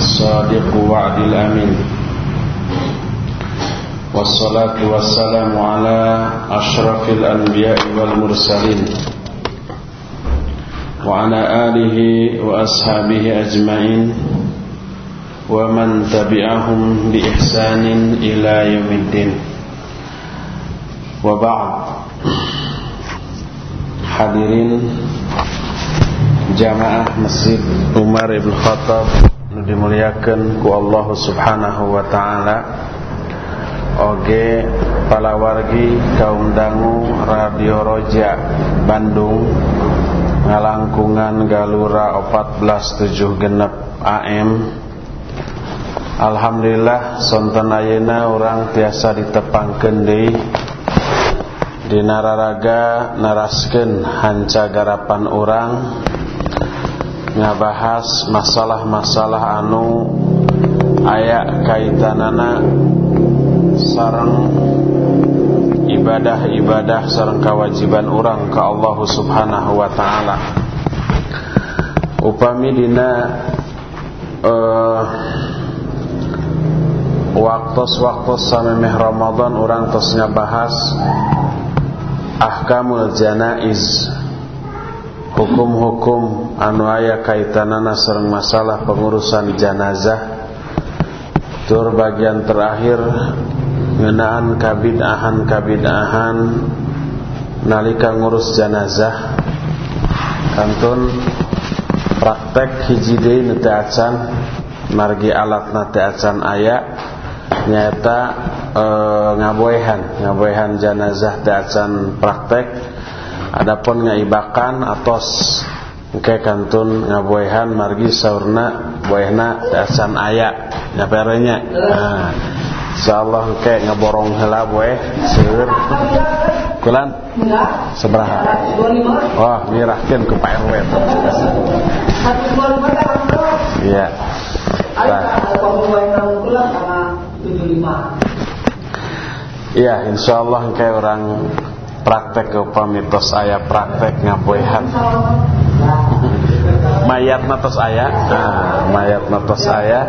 صادق وعد الأمين. والصلاة والسلام على أشرف الأنبياء والمرسلين. وعلى آله وأصحابه أجمعين. ومن تبعهم بإحسان إلى يوم الدين. وبعد. hadirin jamaah Masjid Umar Ibn Khattab dimuliakan ku Allah Subhanahu wa taala. Oge palawargi kaum dangu Radio Roja Bandung ngalangkungan Galura 14 genep AM Alhamdulillah sonten ayeuna orang tiasa ditepangkeun deui. Dina raraga naraskeun hanca garapan orang ngabahas masalah-masalah anu aya kaitanana sareng ibadah-ibadah sareng kewajiban orang ke Allah Subhanahu wa taala. Upami dina uh, waktu-waktu samemeh Ramadan orang tos ngabahas ahkamul janaiz hukum-hukum anu aya kaitanana sareng masalah pengurusan janazah tur bagian terakhir ngenaan kabidahan kabidahan nalika ngurus janazah kantun praktek hiji deui nu margi alat teu acan aya nyata e, ngaboehan. Ngaboehan jenazah acan praktek adapun ngaibakan atos engke kantun ngaboehan margi saurna boehna acan aya nyaperenya nah insyaallah engke ngaborong heula boeh seueur kulan? Seberapa? Wah mirahkeun ku Pak RW iya. Iya, insya Allah kayak orang praktek ke pamitos saya praktek ngaboehan. Mayat natos ayah, nah, mayat natos ayah,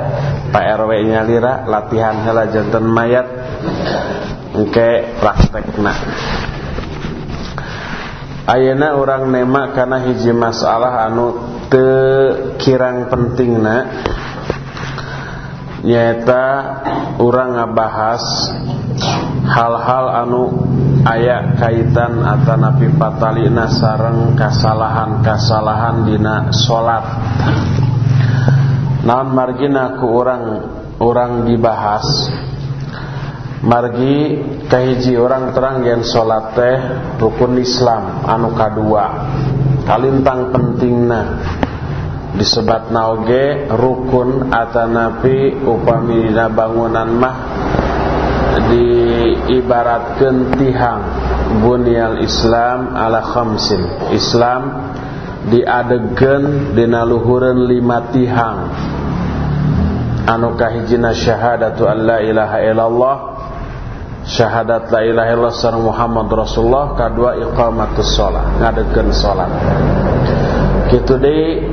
Pak RW nya lira latihan hela jantan mayat, engke praktek nak. Ayana orang nema karena hiji masalah anu te kirang penting nak nyata orang ngabahas hal-hal anu aya kaitan atanapi patalina sareng kasalahan-kasalahan dina salat. Naon margina ku orang orang dibahas? Margi kahiji orang terang yen salat teh rukun Islam anu kadua. Kalintang pentingna disebat naoge rukun atanapi upami dina bangunan mah diibaratkan tihang bunyal Islam ala khamsin Islam diadegan dina luhureun lima tihang anu kahijina syahadatu alla ilaha illallah syahadat la ilaha illallah sareng Muhammad Rasulullah kadua iqamatus shalah ngadegeun salat kitu deui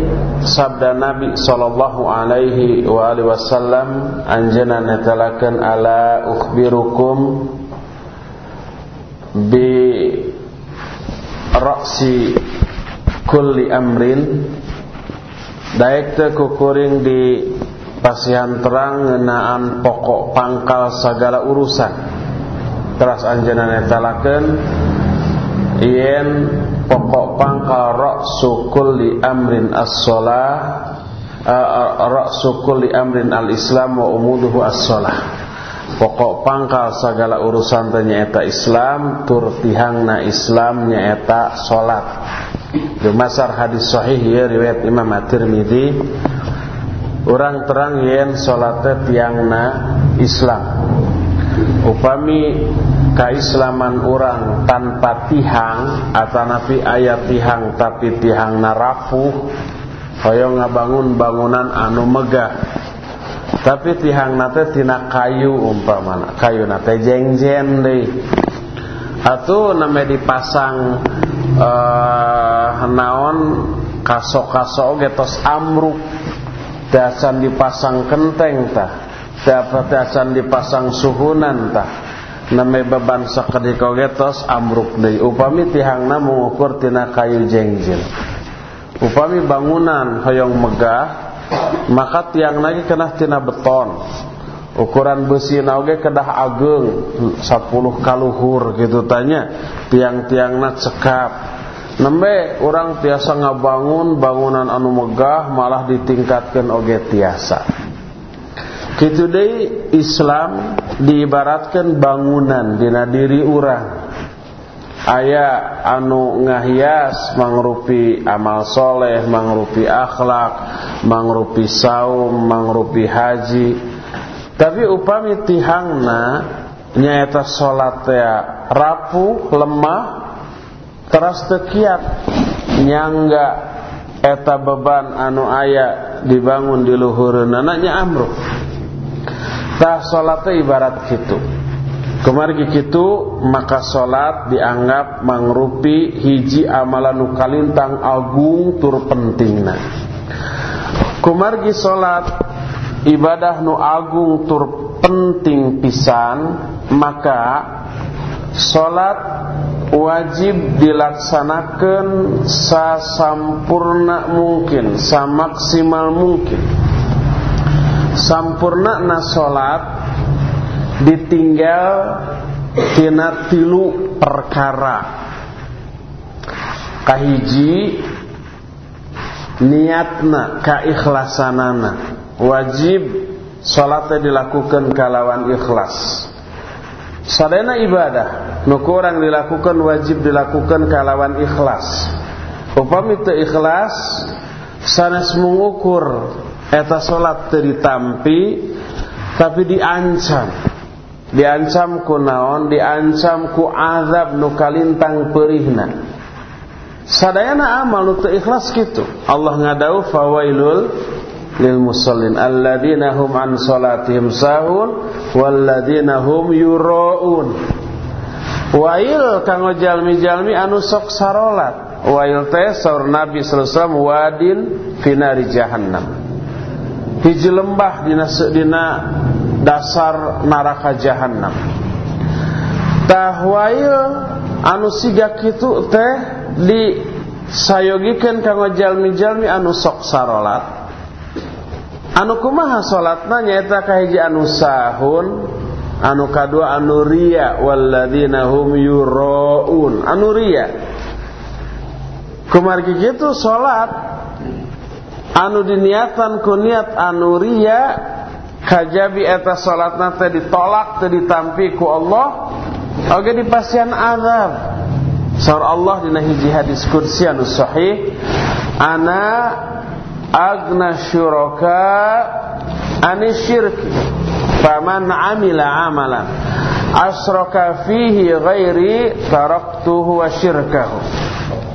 sabda Nabi sallallahu alaihi wa alihi wasallam anjeunna netelakeun ala ukhbirukum bi ra'si kulli amrin. Daek teh kukuring di pasihan terang ngenaan pokok pangkal segala urusan. Teras anjeunna netelakeun yen pokok pangkal ra'su kulli amrin as-shalah ra'su kulli amrin al-islam wa umuduhu as-shalah pokok pangkal segala urusan teh nyaeta Islam tur tihangna Islam nyaeta salat Demasar hadis sahih ya riwayat Imam At-Tirmidzi. Orang terang yen salat tiangna Islam upami kaislaman orang tanpa tihang atanapi ayat tihang tapi tihang narafuh hoyong ngabangun bangunan anu megah. Tapi tihang nate tina kayu umpamana kayu nate jengjen deui atuh name dipasang uh, naon kaso-kaso oge tos amruk. Tiasan dipasang kenteng tah dapat tiasan dipasang suhunan tah? Namai beban sakedika getos amruk deui. Upami tihangna mengukur tina kayu jengjil. Upami bangunan hoyong megah maka tiang lagi kena tina beton. Ukuran besi nauge kedah ageng 10 kaluhur gitu tanya. Tiang-tiangna cekap. Nembe orang tiasa ngabangun bangunan anu megah malah ditingkatkan oge tiasa Kitu deui Islam diibaratkan bangunan dina diri urang. Aya anu ngahias mangrupi amal soleh, mangrupi akhlak, mangrupi saum, mangrupi haji. Tapi upami tihangna nyaeta salat rapuh, lemah, teras tekiat nyangga eta beban anu aya dibangun di luhureunna nya amruk tah salat ibarat kitu Kemari kitu maka salat dianggap mangrupi hiji amalan nu kalintang agung tur pentingna. Kumargi salat ibadah nu agung tur penting pisan maka salat wajib dilaksanakan sasampurna mungkin, samaksimal mungkin sampurna na salat ditinggal tina tilu perkara. Kahiji niatna kaikhlasanana wajib salatnya dilakukan kalawan ikhlas. Sadana ibadah nu kurang dilakukan wajib dilakukan kalawan ikhlas. Upami teu ikhlas sanes mengukur eta salat teu ditampi tapi diancam. Diancam ku naon diancam ku azab nu kalintang perihna. Sadayana amal teu ikhlas kitu. Allah ngadau fawailul lil musallin alladzina hum an salatihim sahun walladzina hum yuraun wail kanggo jalmi-jalmi anu sok sarolat. Wail teh saur Nabi sallallahu alaihi wasallam wadin finari jahannam hiji lembah dina dina dasar neraka jahanam tahwail anu siga kitu teh di sayogikeun kanggo jalmi-jalmi anu sok sarolat. Anu kumaha salatna nyaeta kahiji anu sahun anu kadua anu ria walladzina hum yuraun. Anu ria. Kumargi kitu salat anu diniatan ku niat anu kajabi eta salatna teh ditolak teh ditampi ku Allah oge dipasian azab. Saur Allah dina hiji hadis kursi anu sahih ana agna syuraka ani syirki faman amila amalan asraka fihi ghairi taraktuhu wa syirkahu.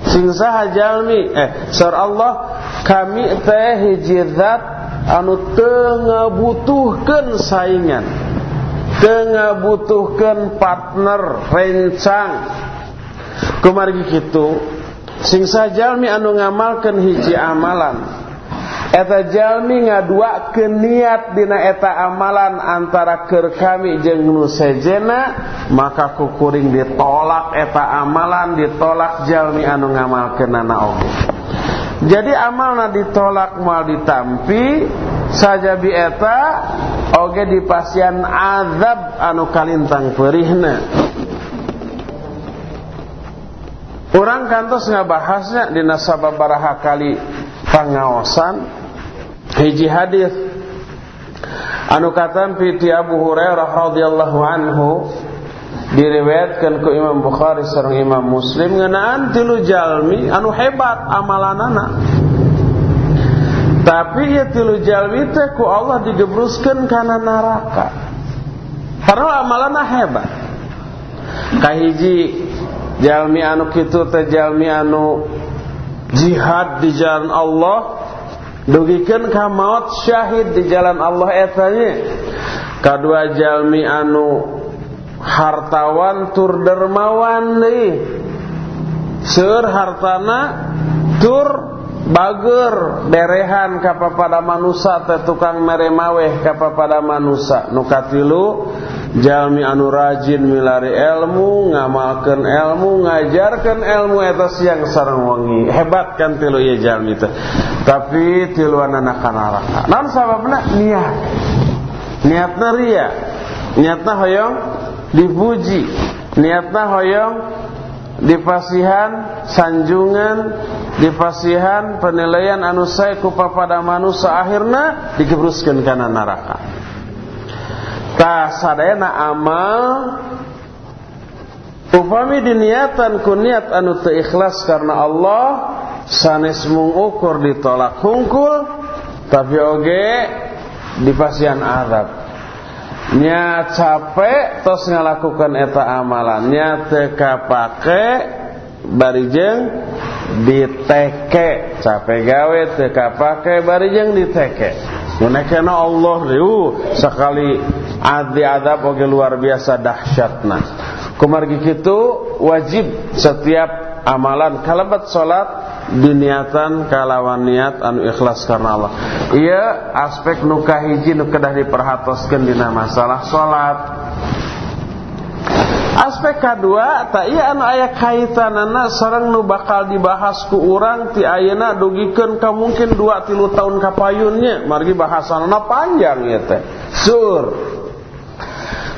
Sing saha jalmi eh saur Allah kami teh hijizat anu teu butuhkan saingan teu butuhkan partner rencang kumargi kitu sing sajalmi anu ngamalkeun hiji amalan Eta jalmi ngaduakeun niat dina eta amalan antara keur kami jeung nu sejena maka kukuring ditolak eta amalan ditolak jalmi anu ngamalkeunana oge. Jadi amalna ditolak mal ditampi saja bieta oge dipasian azab anu kalintang perihna. Orang kantos ngabahasnya di nasabah baraha kali pangaosan hiji hadis. Anu katan piti Abu Hurairah radhiyallahu anhu diriwayatkan ku Imam Bukhari sareng Imam Muslim ngeunaan tilu jalmi anu hebat amalanana tapi ya tilu jalmi teh ku Allah digebruskeun kana neraka. Padahal amalana hebat. Kahiji jalmi anu kitu teh jalmi anu jihad di jalan Allah dugikeun ka maut syahid di jalan Allah etanya. Kadua jalmi anu hartawan tur dermawan deui seur hartana tur bager. Berehan pada manusia teh tukang meremaweh pada manusia nukatilu jalmi anu rajin milari ilmu ngamalkan ilmu ngajarkan ilmu eta siang sareng wengi. Hebat kan tilu ieu jalmi teh. Tapi tiluan anak neraka naon sababna? Niat. Niatna ria. Niatna hoyong dipuji niatna hoyong dipasihan sanjungan dipasihan penilaian anu sae ku pada manusia akhirna dikebruskeun kana neraka. Ta sadayana amal upami diniatan ku niat anu teu ikhlas karena Allah sanes mung ukur ditolak hungkul tapi oge dipasihan azab nya capek tos ngalakukan eta amalan. Nya teu kapake barijeng diteke. Capek gawe teu kapake barijeng diteke. Munekena Allah riu sekali adi adab oge luar biasa dahsyatna. Kumargi kitu wajib setiap amalan. Kalabat salat diniatan kalawan niat anu ikhlas karena Allah. Iya aspek nuka hiji nu kedah diperhatoskeun dina masalah salat aspek kedua tak iya anu aya kaitanana sareng nu bakal dibahas ku urang ti ayeuna dugikeun ka mungkin 2 3 tahun kapayunnya margi bahasanna panjang ieu teh. Sur.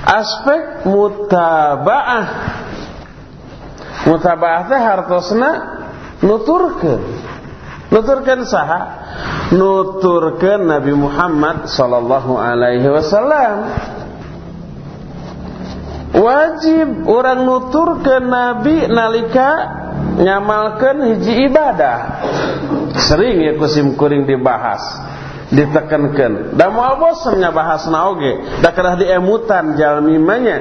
Aspek mutabaah mutabaah teh hartosna nuturkan. Nuturkan saha? Nuturkan Nabi Muhammad sallallahu alaihi wasallam. Wajib orang nuturkan Nabi nalika ngamalkan hiji ibadah. Sering ya kusim kuring dibahas ditekankan. Da moal bosennya bahas naoge da kedah diemutan jalmi manya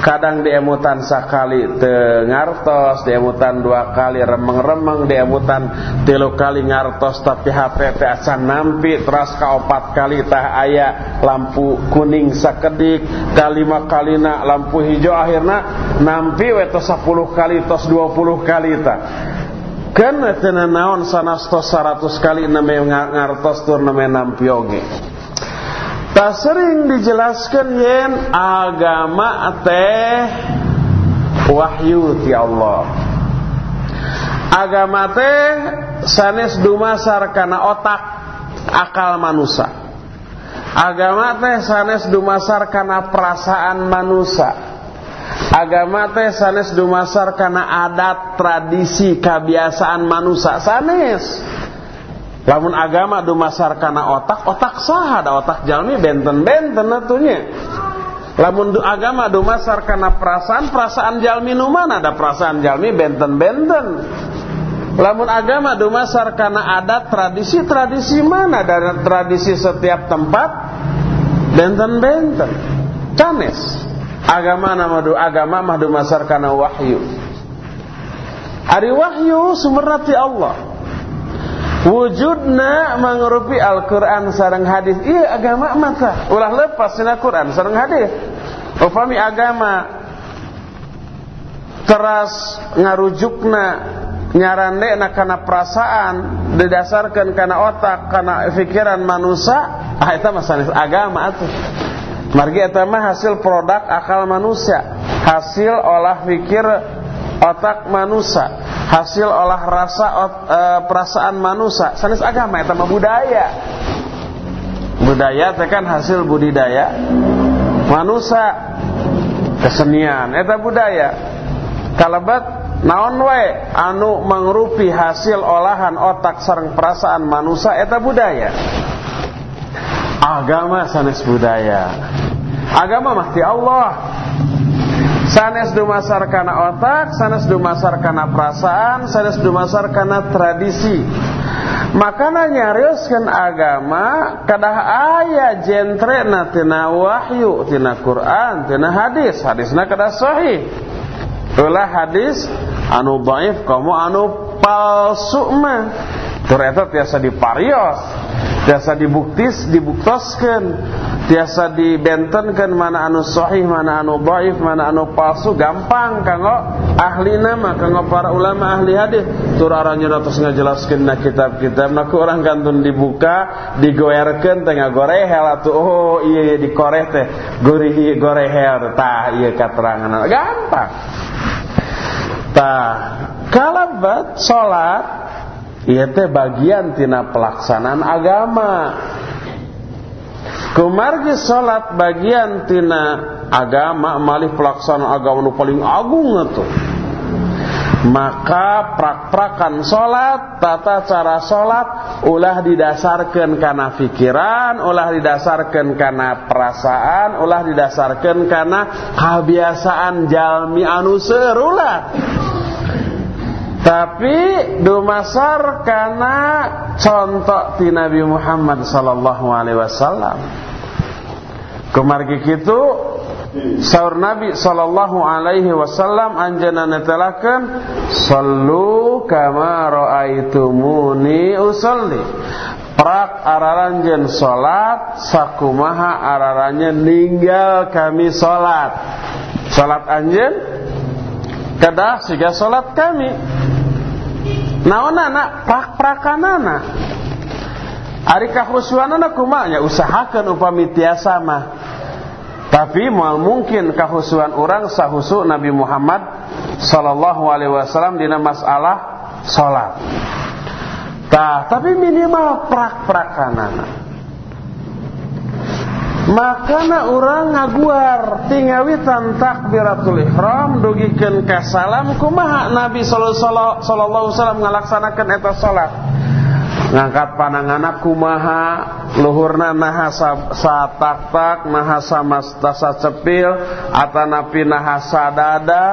kadang diemutan sakali teu ngartos diemutan dua kali remeng-remeng diemutan tilu kali ngartos tapi HP teh acan nampi terus ka opat kali tah aya lampu kuning sakedik kalima kalina lampu hijau akhirna nampi we tos 10 kali tos 20 kali tah kan tena naon sanasto 100 kali name ngartos tur name nampioge. Tak sering dijelaskan yen agama teh wahyu ti Allah. Agama teh sanes dumasar kana otak akal manusia. Agama teh sanes dumasar kana perasaan manusia agama teh sanes dumasar karena adat tradisi kebiasaan manusia. Sanes. Lamun agama dumasar karena otak otak sah ada otak jalmi benten-benten atunya lamun du agama dumasar karena perasaan perasaan jalmi nu mana? Ada perasaan jalmi benten-benten. Lamun agama dumasar karena adat tradisi tradisi mana? Dan tradisi setiap tempat benten-benten. Canes agama nama do agama mah dumasar kana wahyu. Ari wahyu sumberna Allah. Wujudna mangrupi Al-Qur'an sareng hadis. Iya agama mata ulah lepas tina Qur'an sareng hadis. Upami agama teras ngarujukna nyarandena kana perasaan didasarkan kana otak kana pikiran manusia. Ah eta mah agama atuh Margi eta mah hasil produk akal manusia, hasil olah pikir otak manusia, hasil olah rasa ot, e, perasaan manusia. Sanes agama eta mah budaya. Budaya teh kan hasil budidaya manusia. Kesenian eta budaya. Kalabat naon wae anu mangrupi hasil olahan otak sareng perasaan manusia eta budaya agama sanes budaya. Agama mati Allah. Sanes dumasar kana otak sanes dumasar kana perasaan sanes dumasar kana tradisi. Makana nyarioskeun agama kadah aya jentre na tina wahyu tina Quran tina hadis. Hadisna kadah sahih. Ulah hadis anu dhaif kamu anu palsu mah. Tur eta tiasa diparios tiasa dibuktis dibuktoskan tiasa dibentenkan mana anu sahih mana anu dhaif mana anu palsu gampang. Kanggo ahli nama kanggo para ulama ahli hadis. Tur aranya terus ngajelaskeun na kitab-kitab. Na orang kantun dibuka digoerkeun tengah gorehel atuh. Oh iya iya dikoreh teh. Gurih gorehel tah iya katerangan. Gampang. Tah kalabat salat Ia teh bagian tina pelaksanaan agama. Kumargi salat bagian tina agama malih pelaksanaan agama nu paling agung itu. Maka prak-prakan salat, tata cara salat ulah didasarkan karena pikiran, ulah didasarkan karena perasaan, ulah didasarkan karena kebiasaan jalmi anu serulah tapi dumasar karena contoh di Nabi Muhammad sallallahu alaihi wasallam. Kemargi kitu Saur Nabi sallallahu alaihi wasallam anjana netelakeun sallu kama raaitumuni usolli. Prak araranjeun salat sakumaha ararannya ninggal kami salat. Salat anjeun kedah siga salat kami naonana? Prak-prakanana ari kahusuanana kumanya usahakeun upami tiasa mah. Tapi mal mungkin kahusuan orang sahusu Nabi Muhammad sallallahu alaihi wasallam dina masalah salat tah tapi minimal prak-prakanana makana orang ngaguar tingawitan takbiratul ihram dugikeun ka salam kumaha Nabi sallallahu alaihi wasallam eta salat? Ngangkat pananganna kumaha? Luhurna naha satak-tak naha samastasa cepil atanapi naha sadada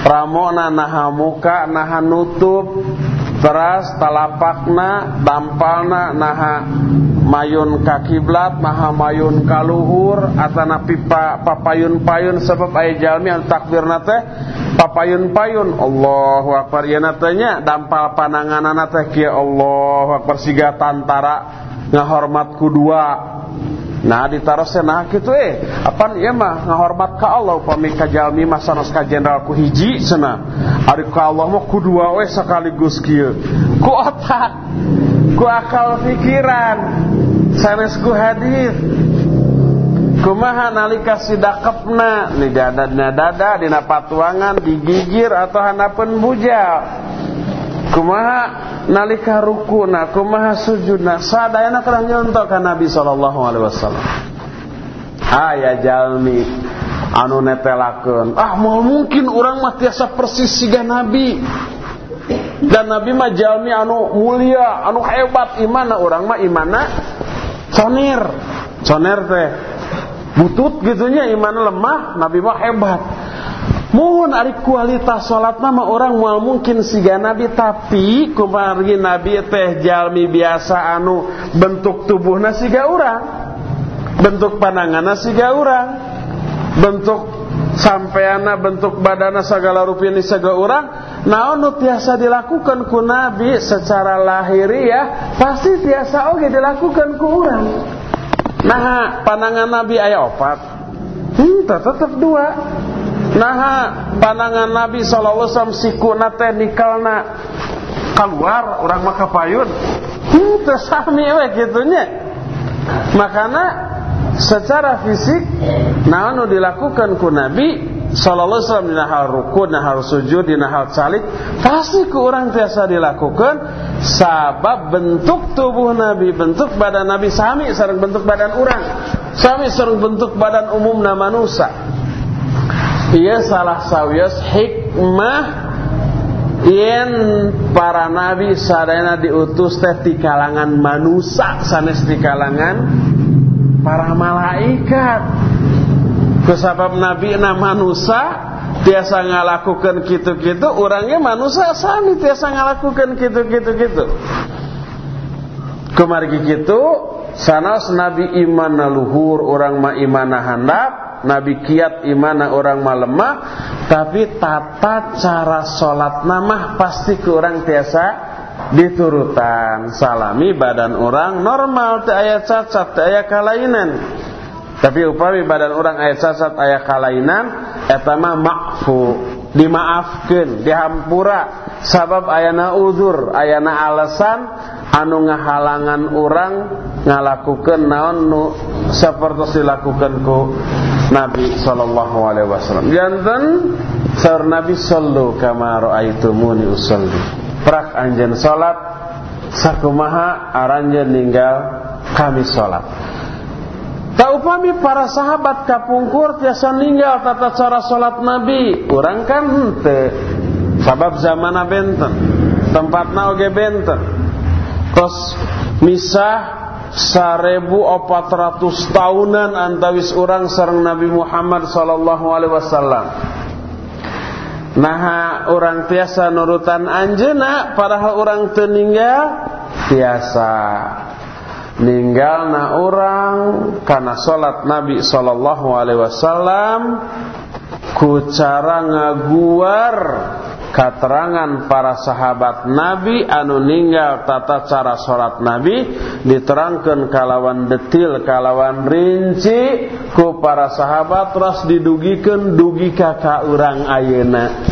pramona naha muka naha nutup teras talapakna dampalna naha mayun ka kiblat maha mayun kaluhur atana pipa papayun-payun sebab aya jalmi anu takbirna teh papayun-payun Allahu akbar. Ieu tanya dampal pananganana teh kieu Allahu akbar. Siga tantara ngahormat dua Nah ditarosnya nah gitu eh. Apa ya mah ngahormat ka Allah upami ka jalmi mah sanes ka jenderal ku hiji cenah ari ka Allah mah ku dua we sekaligus kieu. Ku otak ku akal pikiran sanes ku hadis. Kumaha nalika sidakepna ni dada dina patuangan digigir atau hanapeun bujal kumaha nalika rukuna kumaha sujudna sadayana kana nyontok ka Nabi sallallahu alaihi wasallam aya jalmi anu netelakeun ah mau mungkin orang mah tiasa persis siga Nabi dan Nabi mah jalmi anu mulia, anu hebat imana orang mah imana conir. Conir teh butut gitunya imana lemah, Nabi mah hebat. Mohon ari kualitas salat nama orang mau mungkin siga Nabi tapi kumargi Nabi teh jalmi biasa anu bentuk tubuhna siga orang. Bentuk pandanganna siga orang. Bentuk sampeana bentuk badana segala rupiah segala orang naon nu tiasa dilakukan ku nabi secara lahiriah pasti tiasa oke dilakukan ku orang nah pandangan nabi ayah opat hmm, tetap dua nah pandangan nabi sallallahu alaihi wasallam siku nate nikalna keluar orang maka payun hmm, tersami we gitunya makana secara fisik naon dilakukan ku Nabi sallallahu alaihi dina hal ruku dina hal sujud dina hal salik pasti ku orang biasa dilakukan sabab bentuk tubuh Nabi bentuk badan Nabi sami sareng bentuk badan orang sami sareng bentuk badan umum nama manusia ia salah sawios hikmah yen para nabi sadayana diutus teh di kalangan manusia sanes di kalangan para malaikat. Kusabab nabi na manusia biasa ngalakukan gitu-gitu orangnya manusia sami biasa ngalakukan gitu-gitu gitu kemargi gitu sanas nabi iman luhur orang ma iman handap nabi kiat iman orang ma lemah tapi tata cara sholat namah pasti ke orang biasa diturutan. Salami badan orang normal teu aya cacat teu aya kalainan. Tapi upami badan orang aya cacat aya kalainan eta mah makfu dimaafkeun dihampura. Sabab ayana uzur ayana alasan anu ngahalangan orang ngalakukeun naon nu sapertos dilakukeun ku Nabi sallallahu alaihi wasallam. Janten sar Nabi sallu kama raaitumuni usolli prak anjen salat sakumaha aranjen ninggal kami salat. Tak upami para sahabat kapungkur tiasa ninggal tata cara salat Nabi. Orang kan hente sabab zaman benten tempatna oge benten misah sarebu opat ratus tahunan antawis orang sarang Nabi Muhammad sallallahu alaihi wasallam. Nah orang tiasa nurutan anjena padahal orang teninggal tiasa. Ninggal na orang karena salat Nabi sallallahu alaihi wasallam ku cara ngaguar keterangan para sahabat Nabi anu ninggal tata cara salat Nabi diterangkan kalawan detil kalawan rinci ku para sahabat terus didugikan dugi kakak orang ayena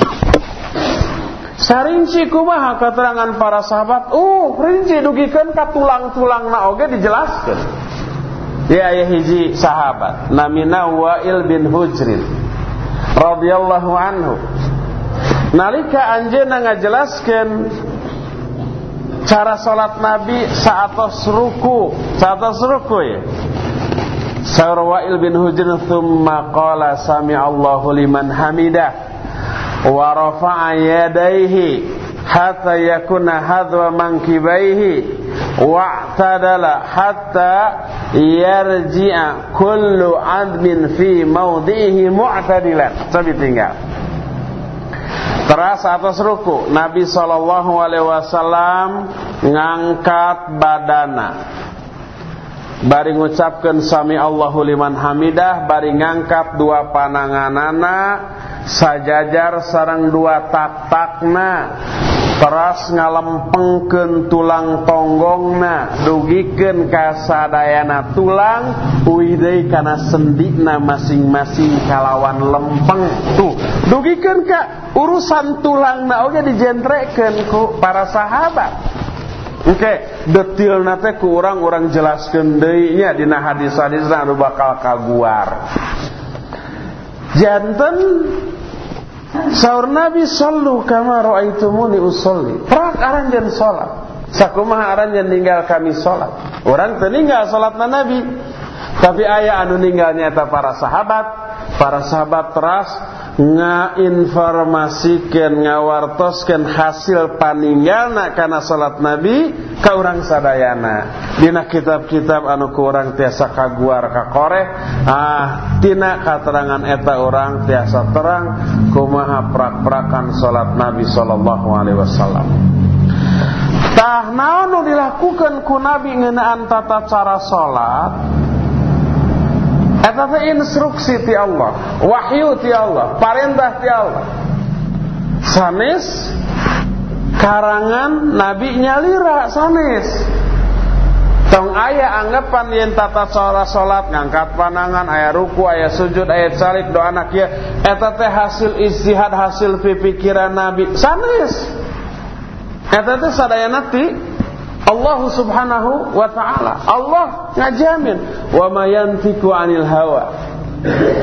sarinci kumaha keterangan para sahabat? Uh rinci dugikan ka tulang-tulang na oge dijelaskan ya ayah hiji sahabat. Namina Wa'il bin Hujrin radhiyallahu anhu. Nalika anjeunna ngajelaskeun cara salat Nabi saatos ruku saatos ruku ya. Saur bin Hujr thumma qala sami Allahu liman hamidah wa rafa'a yadayhi hatta yakuna hadwa mankibaihi wa'tadala hatta yarji'a kullu 'admin fi mawdihi mu'tadilan. Sabi tinggal. Teras atas ruku Nabi Shallallahu Alaihi Wasallam ngangkat badana Bari ngucapkan Sami Allahu liman hamidah Bari ngangkat dua pananganana Sajajar sarang dua tak-takna Teras ngalempengkeun tulang tonggongna. Dugikeun kasadayana tulang. Uidai kana sendikna masing-masing kalawan lempeng. Tuh dugikeun ka urusan tulangna. Oge dijentrekeun ku para sahabat. Oke, okay, detil nate ku orang-orang jelaskeun deui nya dina hadis-hadis anu bakal kaguar. Janten Sahur Nabi sallu kama raaitumuni usolli. Prak aranjeun salat. Sakumaha aranjeun ninggal kami salat. Orang teu ninggal salatna Nabi. Tapi aya anu ninggal nyata para sahabat. Para sahabat teras ngainformasikeun ngawartoskeun hasil paninggalna kana salat Nabi ka urang sadayana. Dina kitab-kitab anu ku urang tiasa kaguar ka koreh ah tina katerangan eta urang tiasa terang kumaha prak-prakan salat Nabi sallallahu alaihi wasallam. Tah naon nu dilakukeun ku Nabi ngeunaan tata cara salat Eta teh instruksi ti Allah, wahyu ti Allah, perintah ti Allah. Sanes karangan Nabi nyalira sanes. Tong aya anggapan yen tata cara salat ngangkat panangan aya ruku aya sujud aya calik doa anak ya eta teh hasil istihad hasil pikiran Nabi sanes. Eta teh sadayana ti Allah subhanahu wa ta'ala. Allah ngajamin wa ma yantiku anil hawa.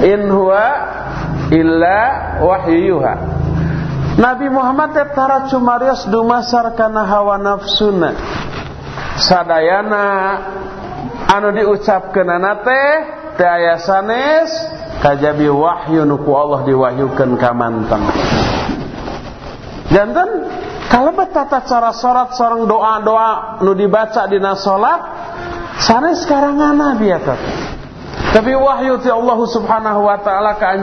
In huwa illa wahyuha. Nabi Muhammad tara cumarios dumasar kana hawa nafsuna. Sadayana. Anu diucapkeunana teh teh aya sanes kajabi wahyu nu Allah diwahyukeun ka manteng janten kalau tata cara sholat seorang doa-doa nu dibaca di salat sana sekarang Nabi ya tapi wahyu ti Allah Subhanahu wa taala ka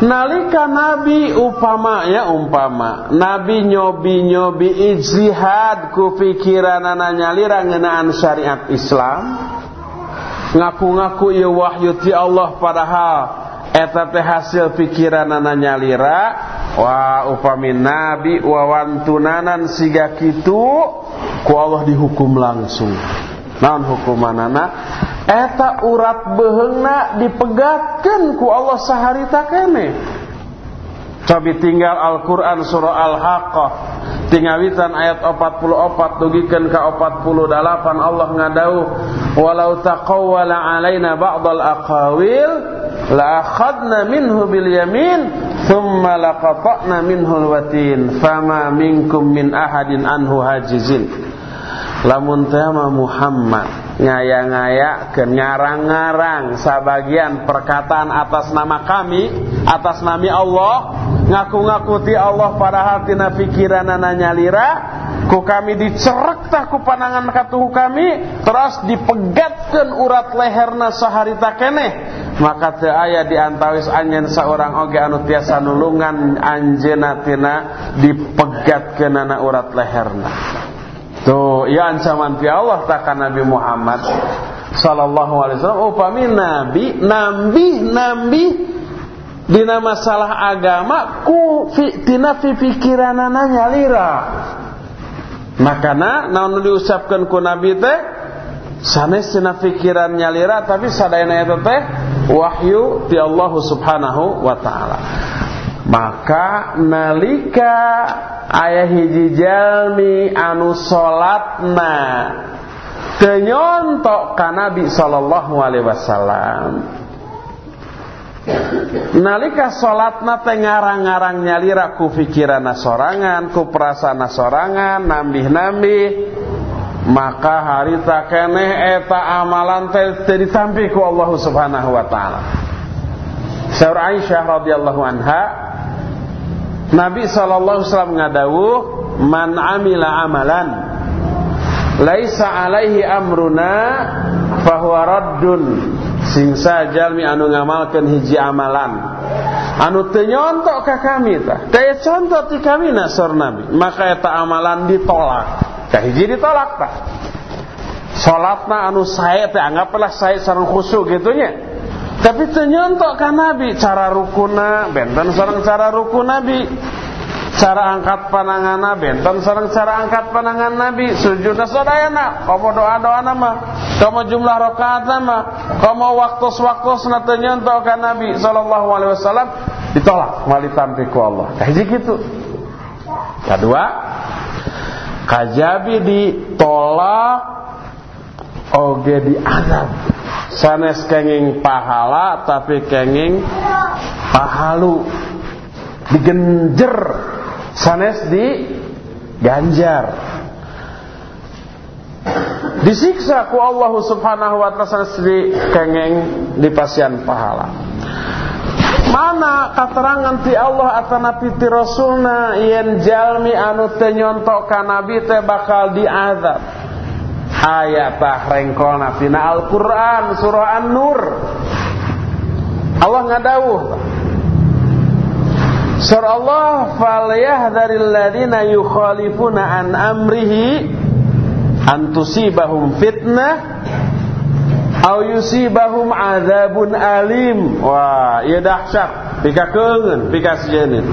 nalika nabi upama ya umpama nabi nyobi-nyobi ijtihad ku pikiranana nyalira ngeunaan syariat Islam ngaku-ngaku ieu wahyu ti Allah padahal eta teh hasil pikiranana nyalira wa upami nabi wawantunanan siga kitu ku Allah dihukum langsung. Naon hukumanana eta urat beheungna dipegatkeun ku Allah saharita kene cobi tinggal Al-Qur'an surah Al-Haqqah tingawitan ayat 44 dugikeun ka 48 Allah ngadauh walau taqawwala alaina ba'dal aqawil la akhadna minhu bil yamin thumma laqata'na minhu alwatin. Fama minkum min ahadin anhu hajizin lamun teh Muhammad ngaya-ngaya ke ngarang-ngarang sabagian perkataan atas nama kami atas nami Allah ngaku-ngaku ti Allah padahal tina pikiranana nyalira ku kami dicerek tah panangan katuhu kami terus dipegatkeun urat leherna saharita keneh maka teu aya di antawis anjeun saurang oge anu tiasa nulungan anjeunna tina urat leherna tuh ya ancaman ti Allah takkan Nabi Muhammad sallallahu alaihi wasallam. Upami nabi nambih nambih dina masalah agama ku fi, tina fi pikiranana nyalira makana naon diusapkeun ku nabi teh? Sanes tina pikiran nyalira tapi sadayana eta teh wahyu di Allah Subhanahu wa taala. Maka nalika ayah hiji jalmi anu salatna tenyontok ka Nabi sallallahu alaihi wasallam. Nalika salatna teh ngarang-ngarang nyalira ku sorangan, ku perasaan sorangan, nambih-nambih maka harita keneh eta amalan teh ditampi ku Allah Subhanahu wa taala. Saur Aisyah radhiyallahu anha Nabi wasallam ngadawuh man amila amalan laisa alaihi amruna fahuwa raddun. Sing jalmi anu ngamalkeun hiji amalan. Anu teu nyontok ka kami tah daya contoh ti kami nasor nabi. Maka eta amalan ditolak. Kahiji ditolak tak salatna anu sae teh anggaplah sae sareng khusyuk gitunya tapi teu nyontok ka nabi cara rukuna benten sareng cara ruku nabi. Cara angkat panangan benten sareng cara angkat panangan nabi. Sujudna sadayana komo doa-doa nama komo jumlah rakaat nama komo waktu-waktu teu nyontok ka nabi. Sallallahu alaihi wasallam ditolak mali tampi ku Allah. Kahiji kitu kedua kajabi ditolak oge diadab sanes kenging pahala tapi kenging pahalu. Digenjer. Sanes di ganjar disiksa ku Allah subhanahu wa ta'ala di kenging di pasian pahala. Mana keterangan ti Allah atau nabi ti rasulna? Yen jalmi anu teu nyontok nabi teh bakal diazab ayat tah rengkolna tina Al-Qur'an surah An-Nur. Allah ngadawuh. Surah Allah falyahdharil ladzina yukhalifuna an amrihi an tusibahum fitnah au yusibahum adzabun alim. Wah ieu dahsyat. Pikakeungeun pikasieun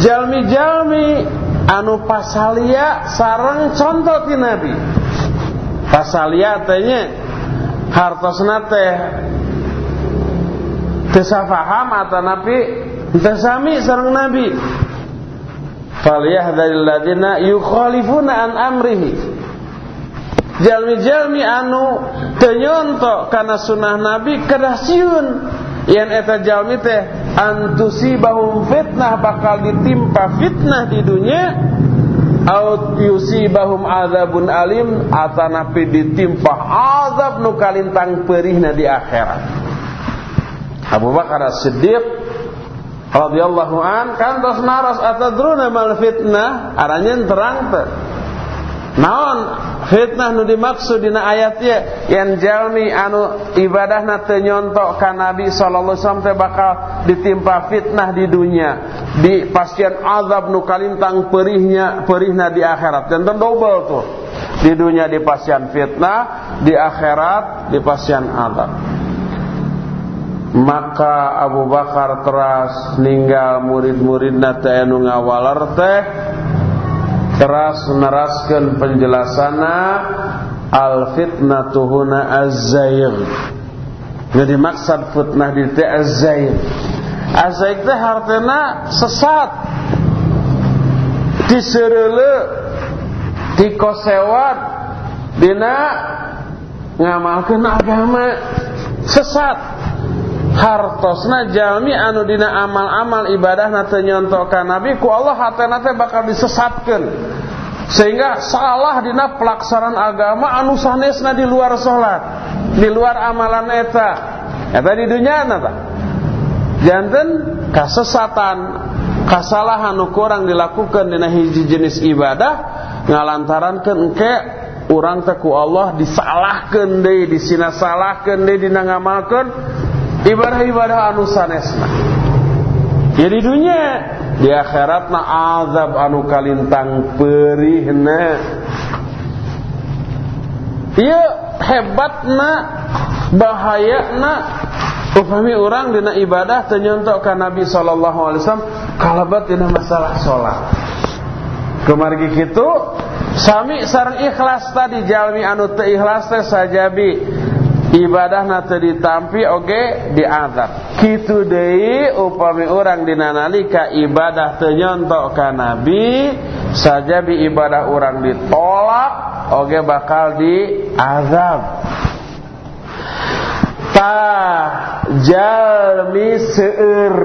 jalmi-jalmi anu pasalia sareng contoh ti nabi. Pasalia teh nya hartosna teh teu safaham atanapi teu sami sareng nabi. Falyahdharil ladzina yukhalifuna an amrihi. Jalmi-jalmi anu tenyontok karena sunnah nabi kedasiun yang eta jalmi teh antusibahum fitnah bakal ditimpa fitnah di dunia. Au yusibahum azabun alim atanapi ditimpa azab nu kalintang perihna di akhirat. Abu Bakar As-Siddiq radhiyallahu an kantos naras atadruna mal fitnah? Aranya terang teh naon? Fitnah nu dimaksud dina ayat ye yang jalmi anu ibadahna teu nyontok ka Nabi sallallahu alaihi wasallam teh bakal ditimpa fitnah di dunia di pasien azab nu kalintang perihnya perihna di akhirat. Dan double tuh. Di dunia di pasien fitnah di akhirat di pasien azab. Maka Abu Bakar teras ninggal murid-muridna teh anu ngawaler teh teras neraskeun penjelasana al fitnatuhuna az-zair. Jadi maksud fitnah di teh az-zair. Az-zair teh hartena sesat. Disereule dikosewat dina ngamalkeun agama. Sesat hartosna jalmi anu dina amal-amal ibadah teu nyontokan nabi ku Allah hatena teh bakal disesatkeun. Sehingga salah dina pelaksanaan agama anu sanesna di luar salat di luar amalan eta. Eta di dunia ta? Janten kasesatan kasalahan nu kurang dilakukan dina hiji jenis ibadah ngalantaran ke engke urang teh ku Allah disalahkeun deui disina salahkeun deui dina ngamalkeun ibadah-ibadah anu sanesna. Ya di dunia di akhiratna azab anu kalintang perihna. Ieu hebatna bahayana upami orang dina ibadah ternyontok ka Nabi wasallam kalabat dina masalah salat kemargi kitu sami sareng ikhlas tadi jalmi anu teu ikhlas teh sajabi ibadah nate ditampi oge diadab kitu deui upami orang dina nalika ibadah teu nyontok ka nabi sajabi ibadah orang ditolak oge bakal diazab. Ta jalmi seueur.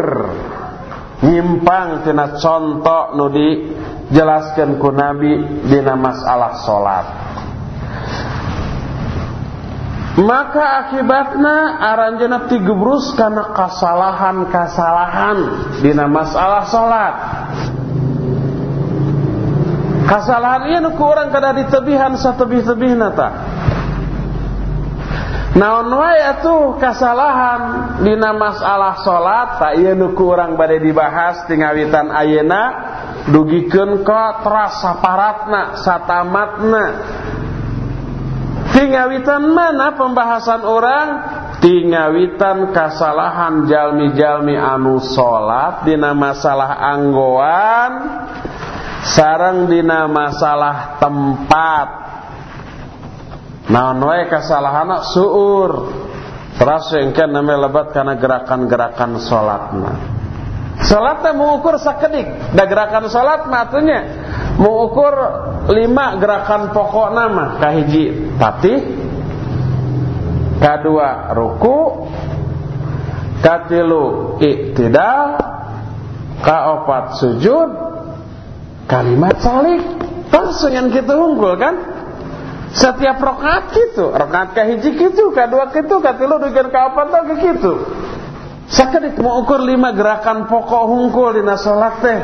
Nyimpang tina contoh nu dijelaskeun ku nabi dina masalah salat maka akibatnya aranjena tigebrus karena kesalahan-kesalahan dina masalah salat. Kesalahan ieu nu orang kada ditebihan satebih-tebihna ta. Naon wae atuh kesalahan dina masalah salat ta ieu nu urang bade dibahas tingawitan ayeuna dugikeun ka terasa paratna satamatna Tingawitan mana pembahasan orang? Tingawitan kesalahan jalmi-jalmi anu salat dina masalah anggoan sarang dina masalah tempat. Naon wae kesalahan suur. Terus engke namanya lebat karena gerakan-gerakan salatna. Salat teh mengukur sakedik, da gerakan salat matunya mengukur lima gerakan pokok nama. Kahiji tatih kedua ruku. Katilu iktidal. Kaopat sujud. Kalimat salik. Langsung yang kita unggul kan? Setiap rokaat gitu. Rokaat kahiji gitu kedua gitu katilu dengan kaopat lagi gitu. Sakedik mau ukur lima gerakan pokok hungkul di nasolat teh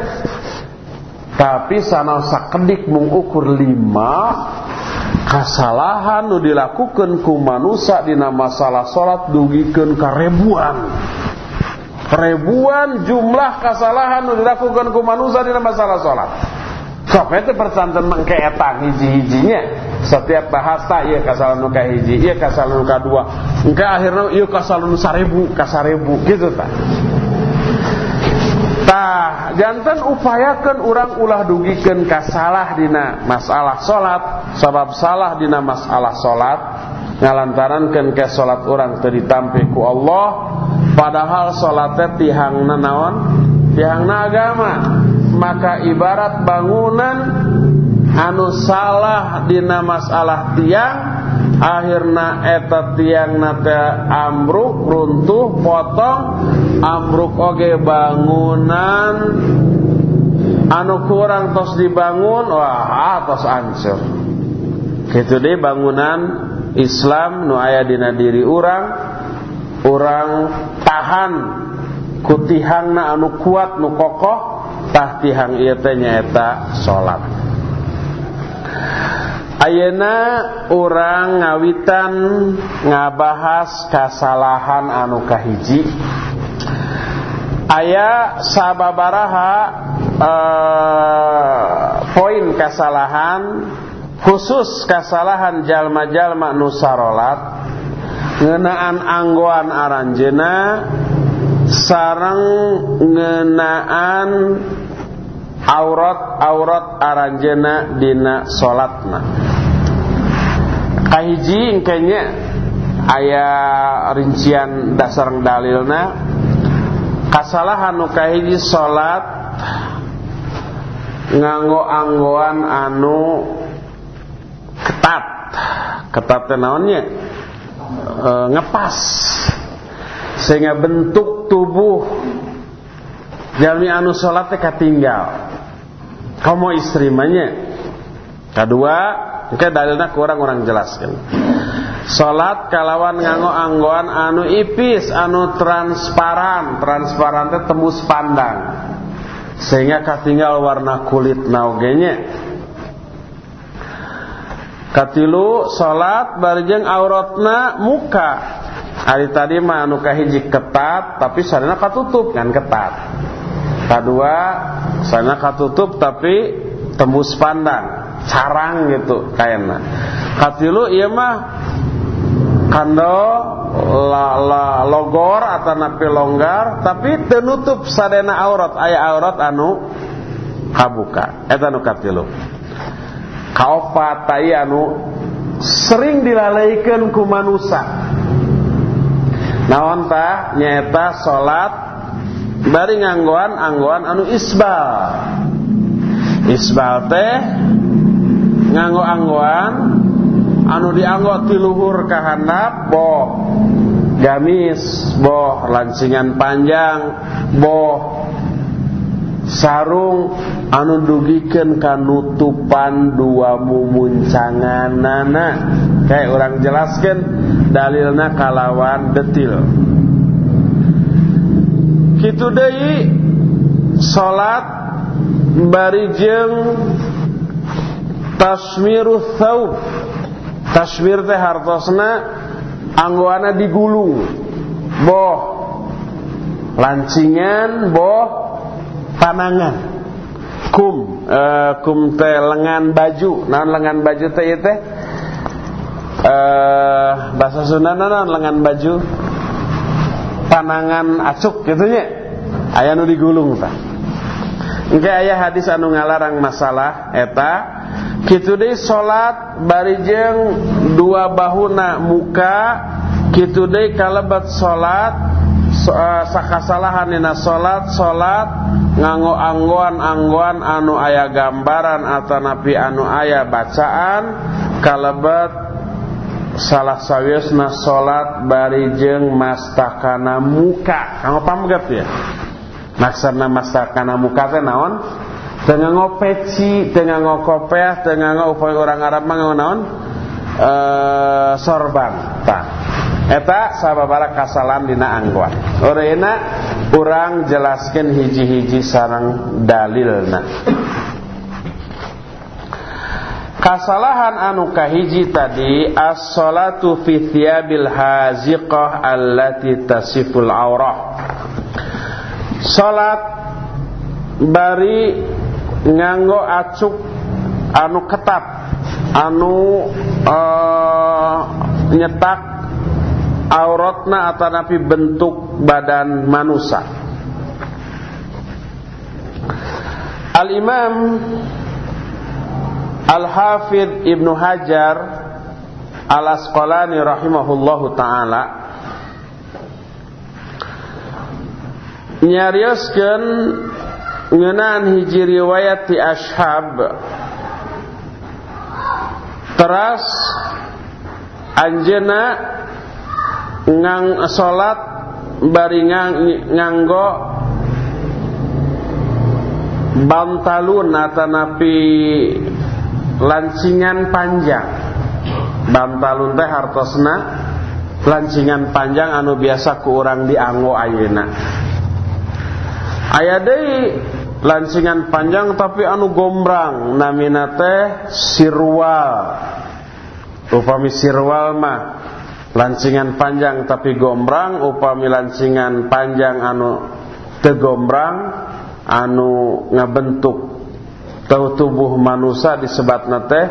tapi sana sakedik mengukur lima kesalahan nu dilakukan ku manusia dina masalah salat dugikeun ka ribuan jumlah kesalahan nu dilakukan ku manusia dina masalah salat. Sok itu percanten mengke eta hiji-hijinya. Setiap bahasa ieu kasalahan nu hiji ieu kasalahan nu dua. Engke akhirna ieu kasalahan nu sarebu ka sarebu gitu tah Jantan upayakan orang ulah dugikan kasalah dina masalah salat sebab salah dina masalah salat ngalantarankeun ke salat orang ditampi ku Allah padahal salatnya tihangna naon? Tihangna agama. Maka ibarat bangunan anu salah dina masalah tiang akhirna eta tiang nate ambruk runtuh potong ambruk oge bangunan. Anu kurang tos dibangun wah tos ancur. Gitu deh bangunan Islam nu aya dina diri urang. Urang tahan kutihangna anu kuat nu kokoh tah tihang ieu teh nyaeta salat Ayeuna orang ngawitan ngabahas kesalahan anu kahiji. Aya sababaraha eh, poin kesalahan khusus kesalahan jalma-jalma nusarolat ngenaan anggoan aranjena sarang ngenaan aurat-aurat aranjena dina salatna kahiji engkenya aya rincian dasar dalilna. Kasalahan nu kahiji salat nganggo anggoan anu ketat. Ketat naonnya e, ngepas. Sehingga bentuk tubuh. Jalmi anu salat teh katinggal kamu istrimanya kedua Oke dalilnya kurang orang jelaskan Salat kalawan nganggo anggoan anu ipis anu transparan. Transparan teh tembus pandang. Sehingga katinggal warna kulit naugenya katilu salat barjeng auratna muka. Hari tadi mah anu kahiji ketat tapi sarana katutup kan ketat kedua sarana katutup tapi tembus pandang. Carang gitu kayaknya katilu iya mah kando la, la, logor atau napi longgar tapi tenutup sadena aurat. Ayah aurat anu kabuka. Eta nu katilu kaopat anu sering dilalaikan ku manusia naon tah? Nyaeta salat bari nganggoan anggoan anu isbal. Isbal teh nganggo anggoan anu dianggo ti luhur ka handap boh gamis boh lancingan panjang boh sarung anu dugikeun kanutupan dua mumuncanganana kayak orang jelaskan dalilna kalawan detil kitu deui salat bari jeung tasmiru thawb. Tasmir teh hartosna anggoana digulung boh. Lancingan boh. Panangan kum uh, kum teh lengan baju. Naon lengan baju teh teh? Uh, bahasa Sunda naon lengan baju panangan acuk gitu nya. Aya nu digulung tah. Engke aya hadis anu ngalarang masalah eta kitu deui salat barijeng dua bahuna muka kitu deui kalebat salat uh, sakasalahan dina salat salat nganggo anggoan-anggoan anu aya gambaran atau napi anu aya bacaan kalebat salah sawiusna salat barijeng mastakana muka kanggo paham ya maksudna mastakana muka teh naon ngopeci, tengah ngokopeh, tengah ngopeh orang Arab mah naon? Eh sorban. Tah. Eta kasalam dina angguan. Orena urang jelaskan hiji-hiji sarang dalilna. Kasalahan anu kahiji tadi as-salatu fi thiyabil haziqah allati tasiful aurah. Salat bari nganggo acuk anu ketat anu uh, nyetak auratna atau napi bentuk badan manusia Al-Imam Al-Hafidh Ibnu Hajar Al-Asqalani rahimahullahu taala nyarioskeun ngeunaan hiji riwayat ti ashab. Teras anjeuna ngang salat bari ngang, nganggo bantalun atanapi lancingan panjang. Bantalun teh hartosna. Lancingan panjang anu biasa ku urang dianggo ayeuna aya deui lancingan panjang tapi anu gombrang. Namina teh sirwal. Upami sirwal mah lancingan panjang tapi gombrang. Upami lancingan panjang anu tegombrang anu ngabentuk tau tubuh manusia disebatna teh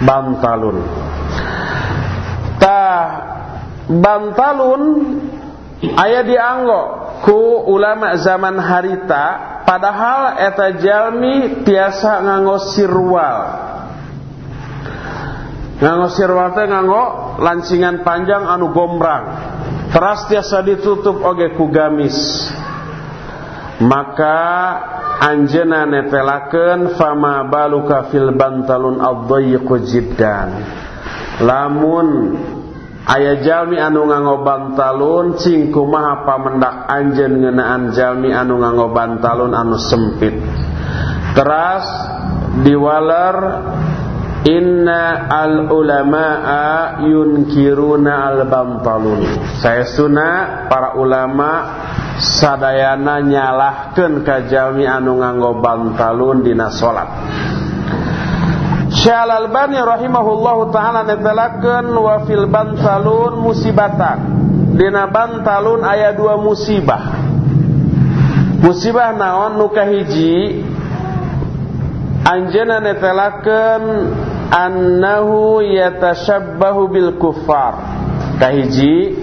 bantalun. Tah bantalun aya dianggo ku ulama zaman harita padahal eta jalmi tiasa nganggo sirwal. Nganggo sirwal teh nganggo lancingan panjang anu gombrang. Teras tiasa ditutup oge ku gamis. Maka anjena netelakeun fama baluka fil bantalun ad-dayyiqu jiddan lamun Ayah jalmi anu nganggo bantalun cing kumaha pamendak anjeun ngeunaan jalmi anu nganggo bantalun anu sempit. Teras diwaler Inna al ulama'a yunkiruna al bantalun. Saya sunah para ulama sadayana nyalahkeun ka jalmi anu nganggo bantalun dina salat. Syekh Al-Albani rahimahullahu taala netelakeun wa fil bantalun musibatan. Dina bantalun aya dua musibah. Musibah naon nu kahiji anjeunna netelakeun annahu yatashabbahu bil kuffar. Kahiji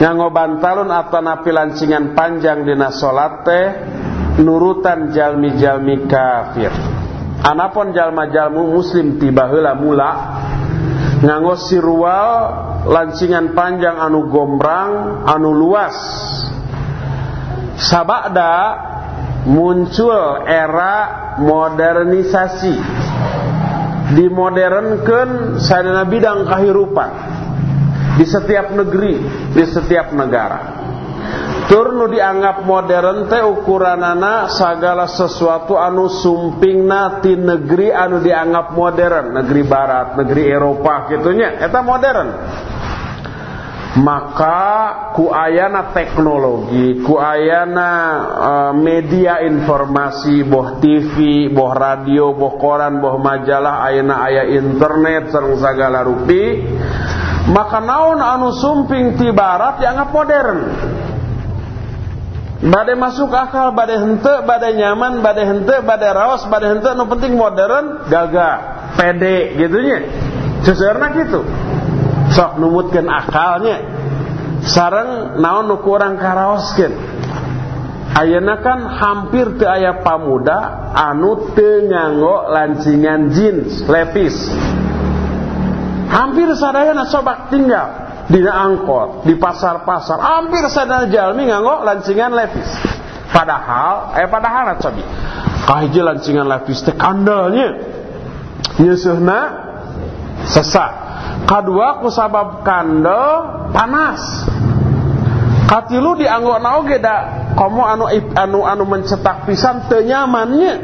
nganggo bantalun atau napilancingan panjang dina salat teh nurutan jalmi-jalmi kafir. Anapun jalma-jalmu muslim tiba heula mula nganggo sirwal lancingan panjang anu gombrang anu luas sabada muncul era modernisasi dimodernkeun sadana bidang kahirupan. Di setiap negeri di setiap negara. Tur nu dianggap modern teh ukuranana segala sesuatu anu sumpingna ti negeri anu dianggap modern, negeri barat, negeri Eropa gitunya, eta modern. Maka ku ayana teknologi, ku ayana uh, media informasi, boh TV, boh radio, boh koran, boh majalah, ayana aya internet sareng segala rupi, maka naon anu sumping ti barat dianggap modern. Badai masuk akal, badai hente, badai nyaman, badai hente, badai raos, badai hente, no penting modern, gagah, pede, gitunya. Seserna gitu. Sok numutkan akalnya. Sarang naon nu kurang karaoskeun. Ayeuna kan hampir teu aya pamuda anu teu nganggo lancingan jeans, levis. Hampir sadayana sobak tinggal dina angkot, di pasar-pasar, hampir sadar jalmi nganggo lancingan levis. Padahal, eh padahal cobi. Kahiji lancingan levis teh kandalnya. Nyeuseuna sesak. Kadua kusabab kandel panas. Katilu dianggo naoge da komo anu anu anu mencetak pisan teu nyamannya.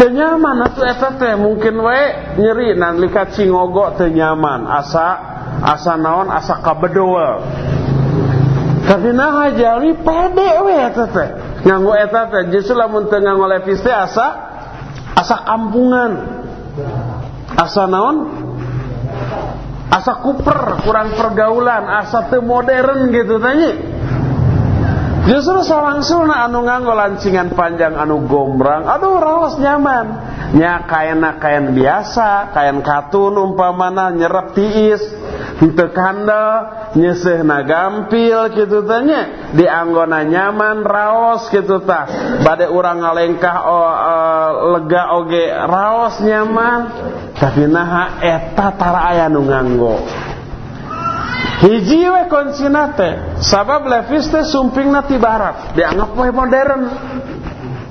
Teu nyaman atuh eta teh mungkin wae nyeri nalika cingogo teu nyaman. Asa asa naon asa kabedoel tapi nah jali pede we eta teh. Nganggo eta teh justru lamun teu nganggo levis teh asa asa kampungan. Asa naon asa kuper kurang pergaulan asa teu modern gitu tanya justru salangsulna anu nganggo lancingan panjang anu gombrang aduh raos nyaman. Nya kain kain biasa kain katun umpamana nyerap tiis henteu kandel nyesehna gampil kitu tanya dianggona nyaman raos kitu tah. Bade urang ngalengkah oh, uh, lega oge raos nyaman. Tapi naha eta tara aya nu nganggo. Hiji we konsina teh. Sabab levis teh sumpingna ti barat. Dianggap we modern.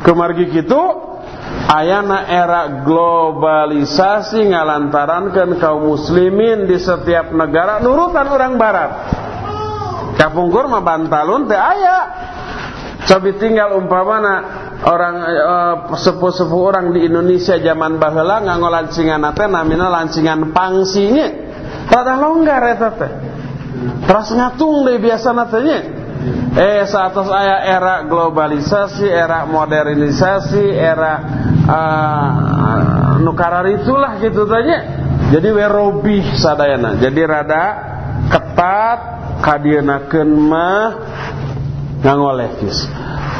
Kemargi kitu ayana era globalisasi ngalantarankan kaum muslimin di setiap negara nurutan orang barat. Kapungkur mah bantalun teh aya. Cobi tinggal umpamana orang uh, sepuh-sepuh orang di Indonesia zaman baheula nganggo lancingan teh namina lancingan pangsinya rada longgar eta teh. Terus ngatung deui biasa teh Eh saat saya era globalisasi, era modernisasi, era uh, nukarar itulah gitu tanya. Jadi werobi sadayana. Jadi rada ketat kadienakeun mah nganggo levis.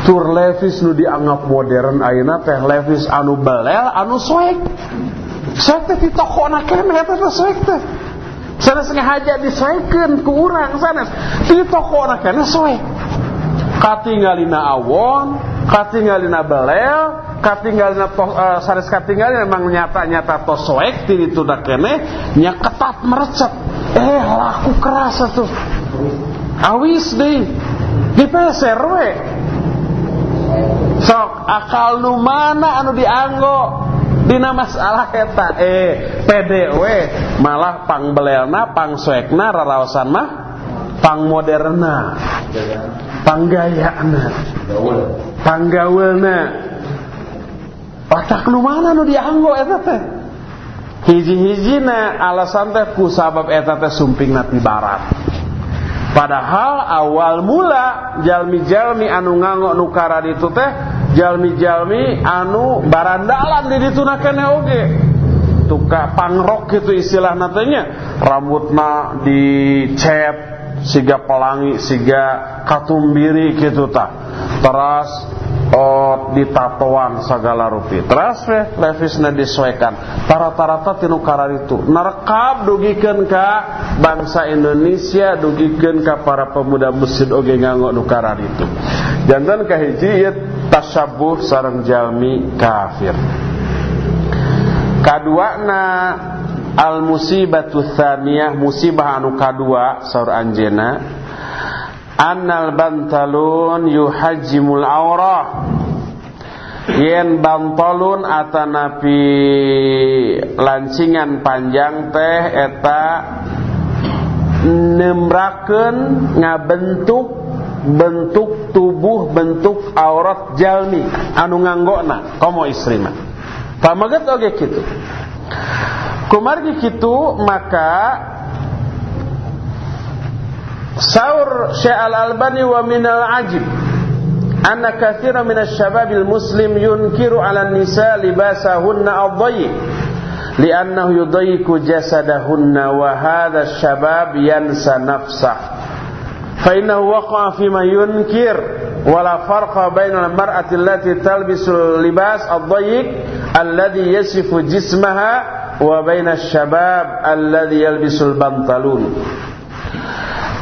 Tur levis nu dianggap modern ayeuna teh levis anu belel anu swag. Swag teh di toko na keneh eta swag teh. sanes ngahaja disesuaikan ku urang sanes di toko na kana soe katinggalina awon katinggalina belel katinggalina to, uh, sanes katinggalina memang nyata-nyata to soek di ditu da kene nya ketat merecet. Eh laku keras tuh. Awis deh. Dipeser we. Sok akal nu mana anu dianggo? Dina masalah eta. Eh PDW malah pang belelna pang suekna raraosan mah pang moderna pang gayana pang gaulna otak nu mana nu dianggo eta teh? Hiji-hijina alasan teh ku sabab eta teh sumping napi barat. Padahal awal mula jalmi-jalmi anu nganggo nukara ditu teh jalmi-jalmi anu barandalan di ditunakan oge. Tuka pangrok itu istilah natanya rambutna dicet siga pelangi siga katumbiri gitu ta terus oh ditatoan segala rupi. Terus we levisna disesuaikan. Tarata-rata tinu karar itu narekab dugikan ka bangsa Indonesia dugikan ka para pemuda masjid oge nganggo nu karar itu jantan kahiji tasabuh sarang jalmi kafir. Kaduana al musibatu tsaniyah musibah anu kadua saur anjeuna annal bantalun yuhajjimul aurah yen bantalun atanapi lancingan panjang teh eta nemrakeun ngabentuk bentuk tubuh bentuk aurat jalmi anu nganggona komo istri mah. Pamaget oge kitu Kumargi kitu maka Saur Syekh Al-Albani wa minal ajib. Anna katsira min asy-syababil muslim yunkiru 'ala an-nisa libasahunna al dayyi li'annahu yudayyiku jasadahunna wa hadha asy-syabab yansa nafsah fa innahu waqa'a fi ma yunkir. Wala farqa bainal mar'ati allati talbisul libas ad-dayyi alladhi yasifu jismaha wa baina syabab alladhi yalbisul bantalun.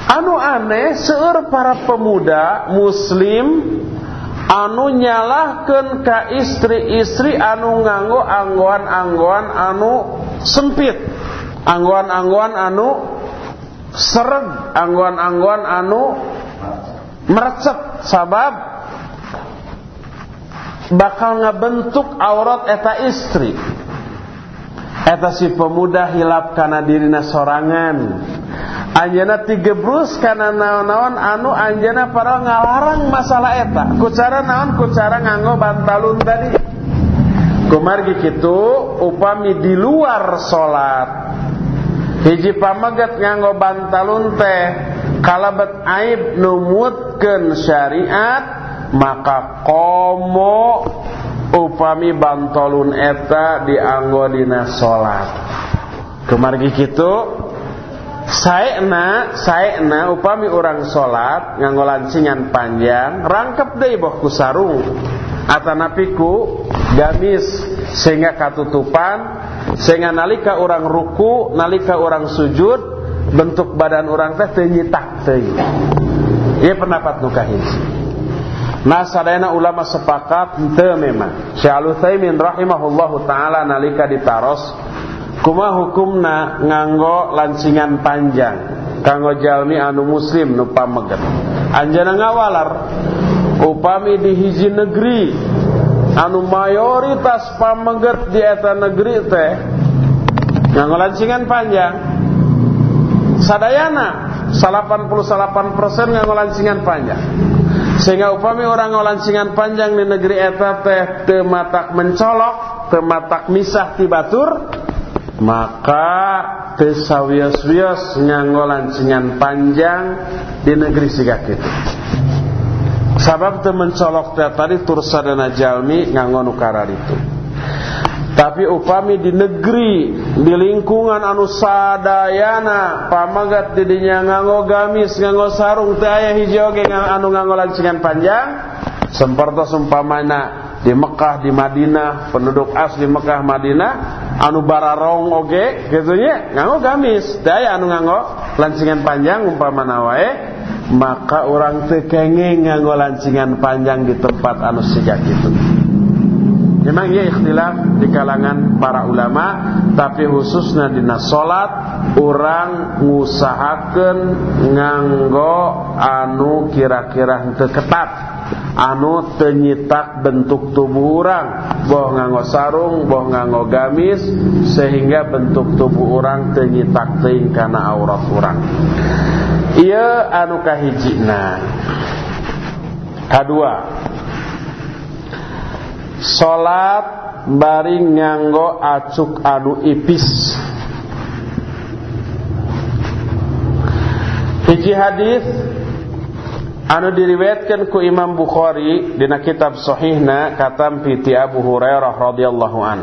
Anu aneh seueur para pemuda muslim anu nyalahkan ka istri-istri anu nganggo angguan-angguan anu sempit. Angguan-angguan anu sereg angguan-angguan anu merecep. Sabab bakal ngebentuk aurat eta istri eta si pemuda hilap kana dirina sorangan. Anjana tigebrus kana naon-naon anu anjana para ngalarang masalah eta. Ku cara naon ku cara nganggo bantalun tadi. Kumargi kitu upami di luar salat hiji pamaget nganggo bantalun teh kalabet aib numutkeun syariat maka komo upami bantalun eta dianggo dina salat kemargi kitu saena saena upami orang salat nganggo lancingan panjang rangkep deui boh ku sarung atanapiku gamis sehingga katutupan sehingga nalika orang ruku nalika orang sujud bentuk badan orang teh teu nyitak teuing ieu pendapat nu kahiji sadayana ulama sepakat teu memang. Syekh Al-Utsaimin rahimahullahu taala nalika ditaros kumaha hukumna nganggo lancingan panjang kanggo jalmi anu muslim nu pameget anjeunna ngawalar upami di hiji negeri anu mayoritas pameget di eta negeri teh nganggo lancingan panjang. Sadayana 88% nganggo lancingan panjang sehingga upami orang ngolancingan panjang di negeri eta teh teu matak mencolok teu matak misah ti batur maka teu sawios-wios nganggo lancingan panjang di negeri siga kitu sabab teu mencolok teh tadi tur sadana jalmi nganggo nu karar itu tapi upami di negeri di lingkungan anu sadayana pamagat di dinya nganggo gamis nganggo sarung teh aya hiji oge anu nganggo lancingan panjang sempertos umpamana di Mekah di Madinah penduduk asli Mekah Madinah anu bararong oge gitu nya nganggo gamis daya anu nganggo lancingan panjang umpamana wae maka orang teu kenging nganggo lancingan panjang di tempat anu sejak itu Memang ia ikhtilaf di kalangan para ulama Tapi khususnya di salat Orang ngusahakan nganggo anu kira-kira ketat. Anu tenyitak bentuk tubuh orang boh nganggo sarung boh nganggo gamis sehingga bentuk tubuh orang tenyitak teing karena aurat orang iya anu kahijina. Kedua salat bari nganggo acuk anu ipis. Hiji hadis anu diriwayatkan ku Imam Bukhari dina kitab sahihna katam piti Abu Hurairah radhiyallahu an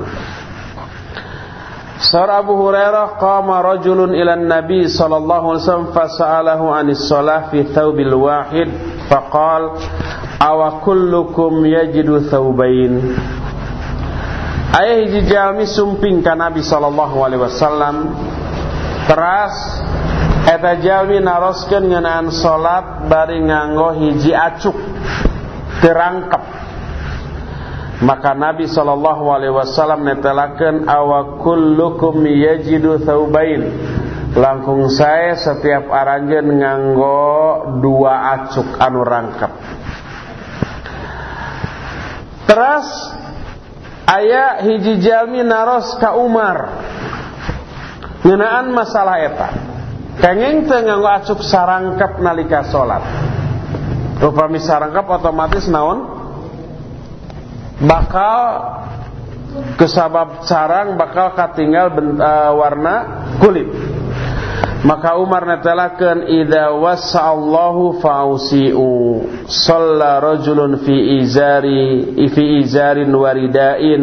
Sar Abu Hurairah qama rajulun ila Nabi sallallahu alaihi wasallam fasa'alahu anis shalah fi thawbil wahid faqal aw kullukum yajidu thawbain Ayah hiji jalmi sumping ka Nabi sallallahu alaihi wasallam teras Eta jalmi naroskeun ngeunaan salat bari nganggo hiji acuk terangkep. Maka Nabi sallallahu alaihi wasallam netelakeun awa kullukum yajidu thawbain. Langkung saya setiap aranjeun nganggo dua acuk anu rangkep. Terus aya hiji jalmi naros ka Umar ngeunaan masalah eta. Kenging teu acuk sarangkap nalika salat. Upami sarangkap otomatis naon? Bakal kesabab sarang bakal katinggal uh, warna kulit. Maka Umar netelakeun idza wasa'allahu fa'usi'u shalla rajulun fi izari fi izarin waridain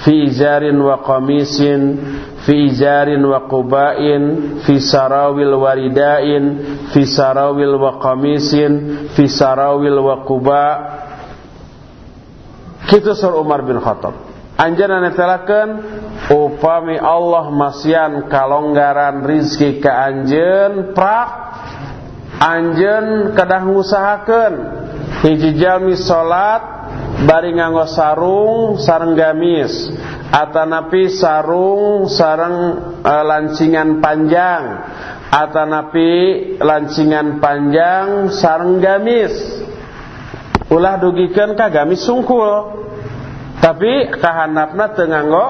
fi izarin wa qamisin fi jarin wa qubain fi sarawil waridain fi sarawil wa qamisin fi sarawil wa quba. Kitu sur Umar bin Khattab anjana netelakeun upami Allah masian kalonggaran rizki ka anjeun prak anjeun kedah ngusahakeun. Hiji jalmi salat bari nganggo sarung sareng gamis. Atanapi sarung sarang e, lancingan panjang. Atanapi lancingan panjang sarang gamis. Ulah dugikan ka gamis sungkul tapi kahanapna tenganggo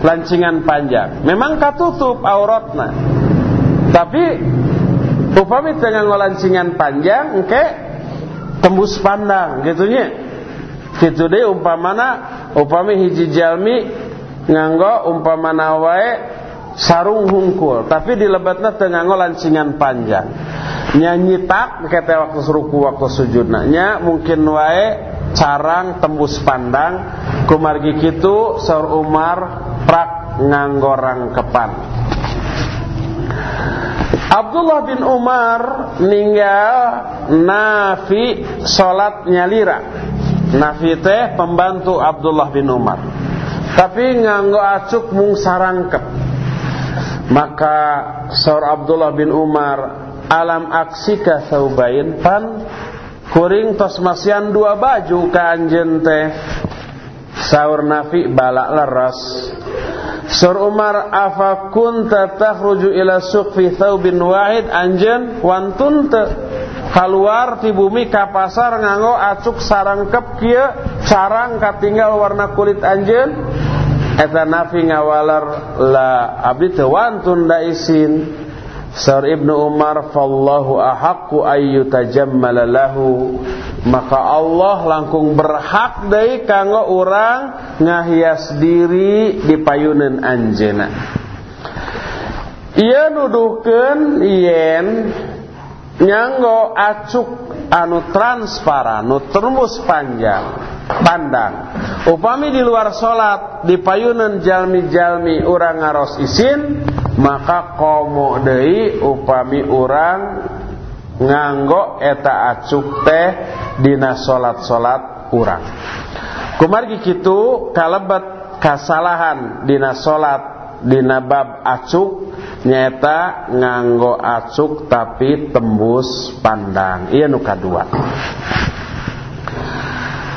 lancingan panjang. Memang katutup auratna. Tapi upami tenganggo lancingan panjang engke tembus pandang gitunya Kitu deh umpamana upami hiji jalmi nganggo umpamana wae sarung hungkul. Tapi di lebatna teu nganggo lancingan panjang. Nyanyi tak kete waktu ruku waktu sujudna. Nya mungkin wae carang tembus pandang kumargi kitu saur Umar prak nganggo rangkepan. Abdullah bin Umar ninggal nafi salat nyalira Nafi teh pembantu Abdullah bin Umar. Tapi nganggo acuk mung sarangkep. Maka saur Abdullah bin Umar alam aksika saubain pan kuring tos masian dua baju ka anjeun teh. Saur Nafi balak leres. Sur Umar afa kunta takhruju ila suq fi thawbin wahid anjeun wantun keluar di bumi ka pasar nganggo acuk sarangkep kieu sarang katinggal warna kulit anjeun eta nafi ngawalar la abdi teu wantun da isin Sar Ibnu Umar fallahu ahaqqu ayyutajammala lahu. Maka Allah langkung berhak deui kanggo urang ngahias diri di payuneun anjeunna Ia nuduhkeun yen nyanggo acuk anu transparan anu termus panjang pandang. Upami di luar salat di payunan jalmi-jalmi urang ngaros isin maka komo deui upami urang nganggo eta acuk teh dina salat-salat urang. Kumargi kitu kalebet kasalahan dina salat dina bab acuk nyata nganggo acuk tapi tembus pandang. Iya nu kadua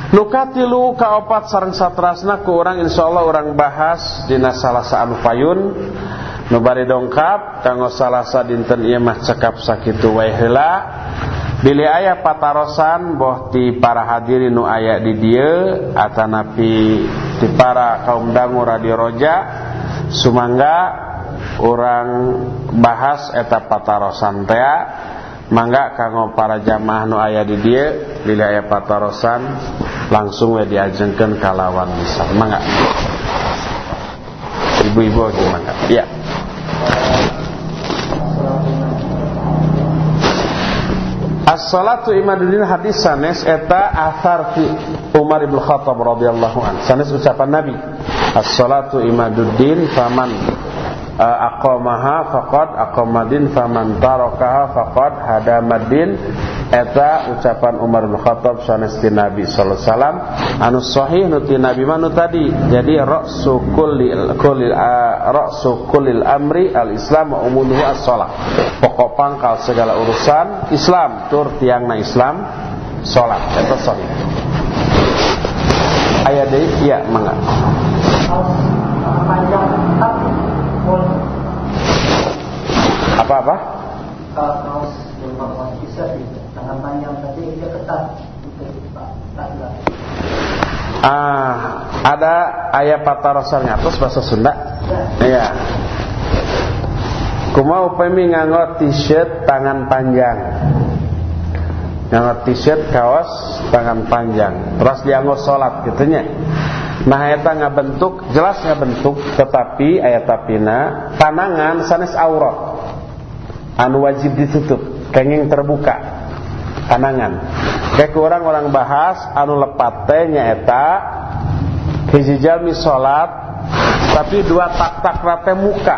Nukatilu kaopat sarang satrasna ku orang insyaallah orang bahas dina salah anu payun nu bari dongkap kanggo salasa dinten ieu mah cekap sakitu wae heula. Bili ayah patarosan boh ti para hadirin nu aya di dieu atanapi ti para kaum dangu radio roja. Sumangga orang bahas eta patarosan tea. Mangga kanggo para jamaah nu aya di dieu bili aya patarosan langsung we diajengkeun kalawan misal mangga. Ibu-ibu gimana? Ya As-salatu imaduddin hadis sanes eta athar fi Umar ibn Khattab radhiyallahu an. Sanes ucapan Nabi. As-salatu imaduddin faman aqamaha faqad aqamadin faman tarakaha faqad hadamaddin eta ucapan Umar bin Khattab sanes ti Nabi sallallahu alaihi wasallam. Anu sahih nu ti Nabi manu tadi. Jadi ra'su kulli kulli uh, ra'su kulli amri al-islam wa umuluhu as-shalah pokok pangkal segala urusan Islam tur tiangna Islam salat. Eta sahih. Aya deui ya mangga apa-apa? Kalau kaos bisa di tangan panjang tapi dia ketat Ah, ada ayat patarosan ngatos bahasa Sunda? Iya. Kuma upami nganggo t-shirt tangan panjang. Nganggo t-shirt kaos tangan panjang. Terus dianggo salat gitunya. Nah eta ngabentuk jelas ngabentuk tetapi ayat tapina panangan sanes aurat anu wajib ditutup. Kenging terbuka. Panangan kayak orang-orang bahas anu lepat teh nyaeta hiji jalmi salat tapi dua tak-tak rate muka.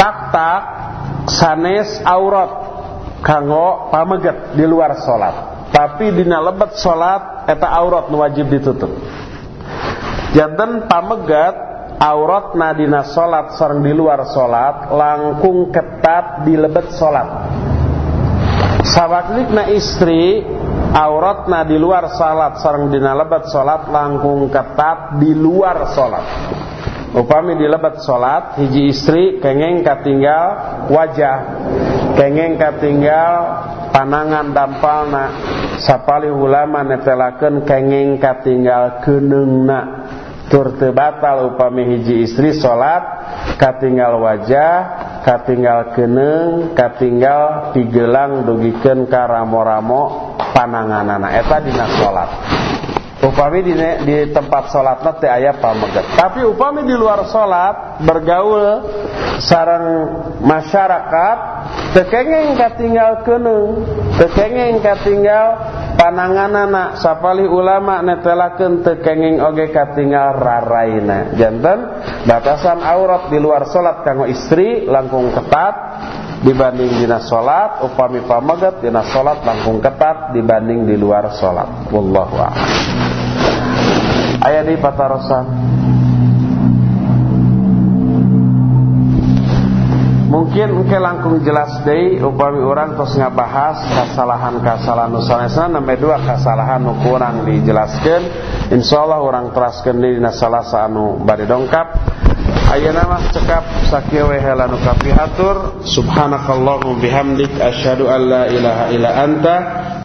Tak-tak sanes aurat kanggo pameget di luar salat tapi dina lebet salat eta aurat wajib ditutup. Janten pameget aurat nadina salat sareng di luar salat langkung ketat di lebet salat na istri auratna di luar salat sareng dina lebet salat langkung ketat di luar salat upami di lebet salat hiji istri kengeng katinggal wajah kengeng katinggal panangan dampalna. Sapali ulama netelakeun kengeng katinggal keneungna tur teu batal upami hiji istri salat katinggal wajah katinggal keneung katinggal pigelang dugikeun ka ramo-ramo pananganana. Eta dina salat upami di, di tempat salatna teh aya pameget tapi upami di luar salat bergaul sareng masyarakat tekengeng katinggal keneung tekengeng katinggal pananganana sapali ulama netelakeun teu kenging oge katinggal raraina. Janten batasan aurat di luar salat kanggo istri langkung ketat dibanding dina salat upami pamaget dina salat langkung ketat dibanding di luar salat wallahu a'lam. Aya di patarosan mungkin engke langkung jelas deh upami orang terus ngabahas kesalahan-kesalahan nusanesna nembe dua kesalahan nu kurang dijelaskan insyaallah orang teraskeun di salah anu bari dongkap. Ayeuna mah cekap sakieu we heula nu kapihatur. Subhanakallahumma bihamdik an la ilaha illa anta